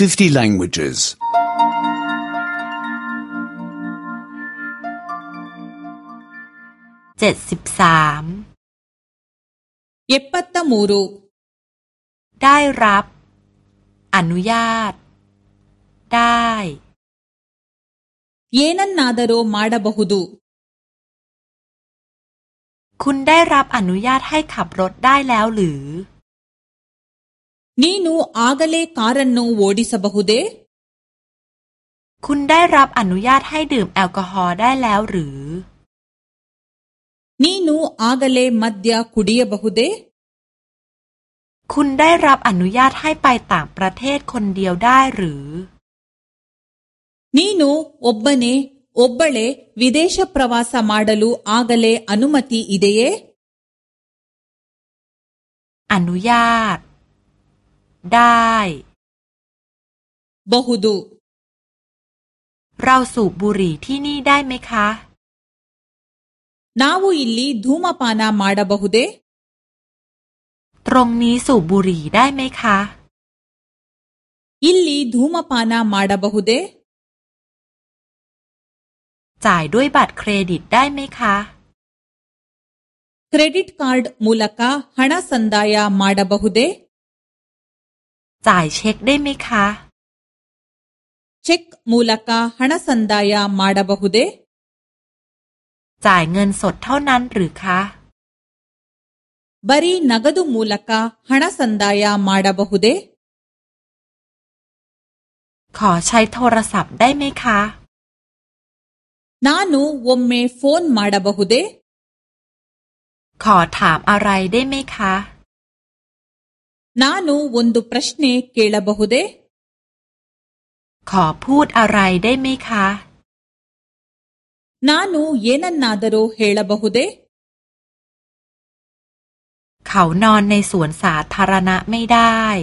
50 languages. 73รุ ได้รับ อนุญาต ได้ ಏ น ನ ್ ನ ಾ ದ ರ ೂ ಮ ಾ ಡ บหುดู คุณได้รับอนุญาตให้ขับรถได้แล้วหรือนนีู่อ ನ ೀกು ಆಗಲೇ ಕಾರನ್ನು ಓಡಿಸಬಹುದೇ คุณได้รับอนุญาตให้ดื่มแอลกอฮอล์ได้แล้วหรือนี่นูอาเกเล่มัดยาคุดียบหุเดคุณได้รับอนุญาตให้ไปต่างประเทศคนเดียวได้หรือนี่นูอบบเนอบบัเลวิเดชประวาสมาดลูอาเกเล่อนุมติอิเดเยอนุญาตได้บหุดุเราสูบบุหรี่ที่นี่ได้ไหมคะนาวูอิลลีดูมาปานามาดาบหุเดตรงนี้สูบบุหรี่ได้ไหมคะ อิลลีดูมาปานามาดาบหุเดจ่ายด้วยบัตรเครดิตได้ไหมคะเครดิตการ์ดมูลค่าหน้าสันดายามาดาบหุเดจ่ายเช็คได้ไหมคะเช็คมูลค่าหนสันดายามาดบหุเด จ่ายเงินสดเท่านั้นหรือคะบรีนักดูมูลค่าหนสันดายามาดบหุเด ขอใช้โทรศัพท์ได้ไหมคะ นานูวมเมฟอนมาดบหุเด ขอถามอะไรได้ไหมคะ ನಾನು ಒಂದು ಪ್ರಶ್ನೆ ಕೇಳಬಹುದೇ ขอพูดอะไรได้ไหมคะ ನಾನು ಏನನ್ನಾದರೂ ಹೇಳಬಹುದೇ เขานอนในสวนสาธารณะไม่ได้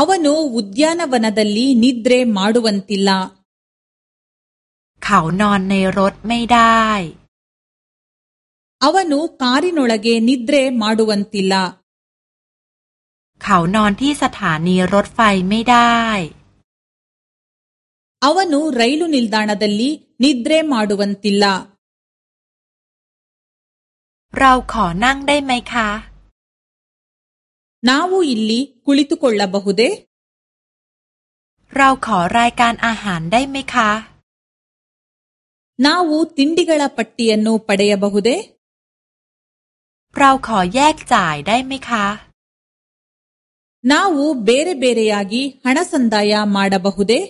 ಅವನು ಉದ್ಯಾನವನದಲ್ಲಿ ನಿದ್ರೆ ಮಾಡುವಂತಿಲ್ಲ เขานอนในรถไม่ได้ ಅವನು ಕಾರಿನೊಳಗೆ ನಿದ್ರೆ ಮಾಡುವಂತಿಲ್ಲ เขานอนที่สถานีรถไฟไม่ได้ เอาวน้ไรลุนิลดานาดัลลีนิดเรมาดูวันติลลาเราขอนั่งได้ไหมคะน้าวูอิลลีกุลิตุกลลาบะฮุเด เราขอรายการอาหารได้ไหมคะน้าวูตินดิกลาปัตติยันโนปเดียบะฮุเด เราขอแยกจ่ายได้ไหมคะ ನಾವು ಬೇರೆ ಬೇರೆಯಾಗಿ ಹಣ ಸಂದಾಯ ಮಾಡಬಹುದೇ